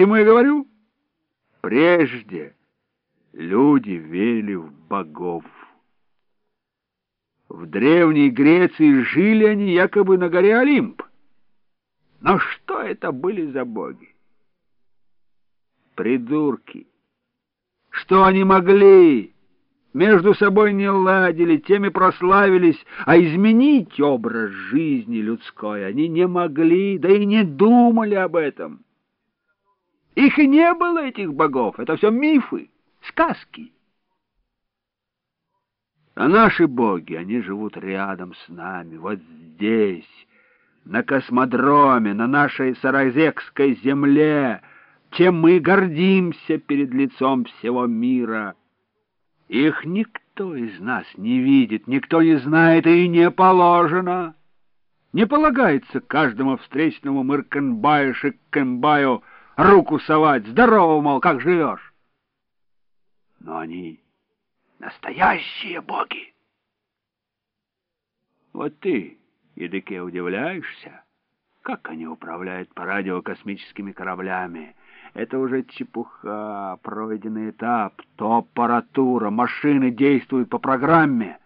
чему я говорю? Прежде люди верили в богов. В Древней Греции жили они якобы на горе Олимп. Но что это были за боги? Придурки! Что они могли? Между собой не ладили, теми прославились, а изменить образ жизни людской они не могли, да и не думали об этом. Их и не было, этих богов, это все мифы, сказки. А наши боги, они живут рядом с нами, вот здесь, на космодроме, на нашей Саразекской земле, чем мы гордимся перед лицом всего мира. Их никто из нас не видит, никто не знает и не положено. Не полагается каждому встречному Мыркенбаю, Шиккенбаю руку совать. Здорово, мол, как живешь? Но они настоящие боги. Вот ты, Едыке, удивляешься, как они управляют по радио космическими кораблями, это уже чепуха, пройденный этап, то аппаратура, машины действуют по программе.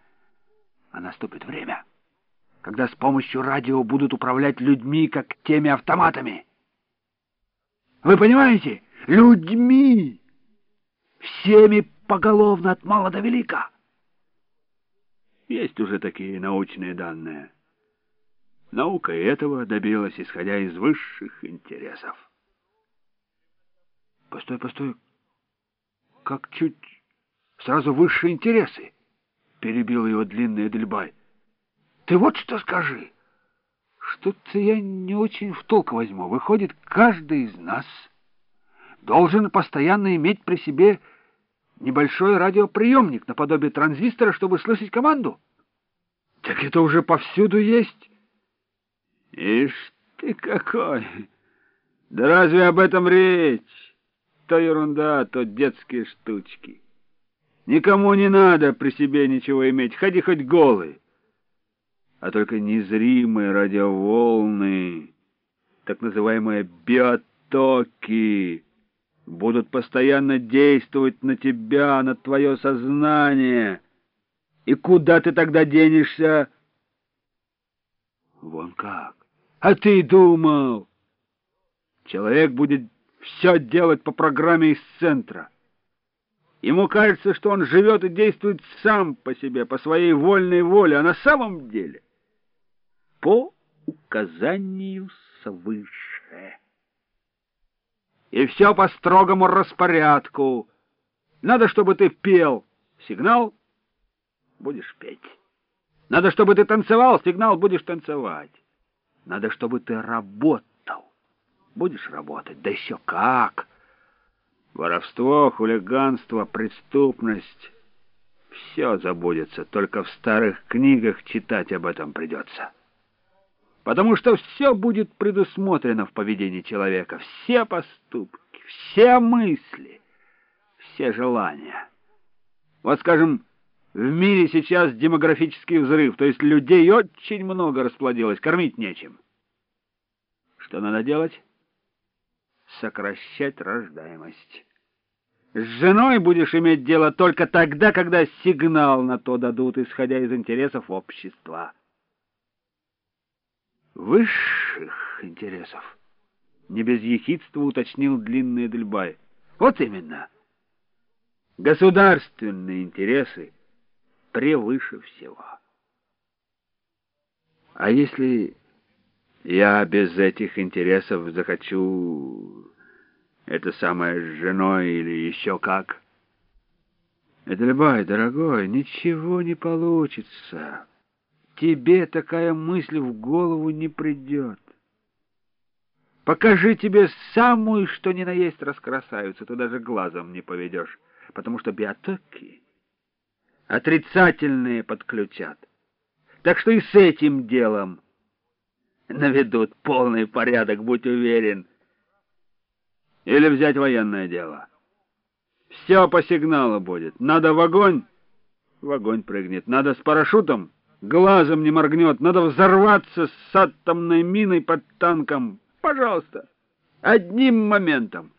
А наступит время, когда с помощью радио будут управлять людьми, как теми автоматами. Вы понимаете? Людьми! Всеми поголовно от мала до велика. Есть уже такие научные данные. Наука этого добилась, исходя из высших интересов. Постой, постой. Как чуть сразу высшие интересы, перебил его длинный Эдельбай. Ты вот что скажи. Что-то я не очень в толк возьму. Выходит, каждый из нас должен постоянно иметь при себе небольшой радиоприемник наподобие транзистора, чтобы слышать команду. Так это уже повсюду есть. Ишь ты какой! Да разве об этом речь? То ерунда, то детские штучки. Никому не надо при себе ничего иметь, ходи хоть голый. А только незримые радиоволны, так называемые биотоки, будут постоянно действовать на тебя, на твое сознание. И куда ты тогда денешься? Вон как. А ты думал? Человек будет все делать по программе из центра. Ему кажется, что он живет и действует сам по себе, по своей вольной воле, а на самом деле по указанию свыше. И все по строгому распорядку. Надо, чтобы ты пел. Сигнал — будешь петь. Надо, чтобы ты танцевал. Сигнал — будешь танцевать. Надо, чтобы ты работал будешь работать, да еще как. Воровство, хулиганство, преступность — все забудется, только в старых книгах читать об этом придется. Потому что все будет предусмотрено в поведении человека, все поступки, все мысли, все желания. Вот, скажем, в мире сейчас демографический взрыв, то есть людей очень много расплодилось, кормить нечем. Что надо делать? сокращать рождаемость. С женой будешь иметь дело только тогда, когда сигнал на то дадут, исходя из интересов общества. Высших интересов, не без ехидства уточнил длинный Эдельбай. Вот именно. Государственные интересы превыше всего. А если я без этих интересов захочу это самое с женой или еще как. Эдельбай, дорогой, ничего не получится. Тебе такая мысль в голову не придет. Покажи тебе самую, что ни на есть раскрасавицу, ты даже глазом не поведешь, потому что биотоки отрицательные подключат. Так что и с этим делом наведут полный порядок, будь уверен. Или взять военное дело. Все по сигналу будет. Надо в огонь — в огонь прыгнет. Надо с парашютом — глазом не моргнет. Надо взорваться с атомной миной под танком. Пожалуйста, одним моментом.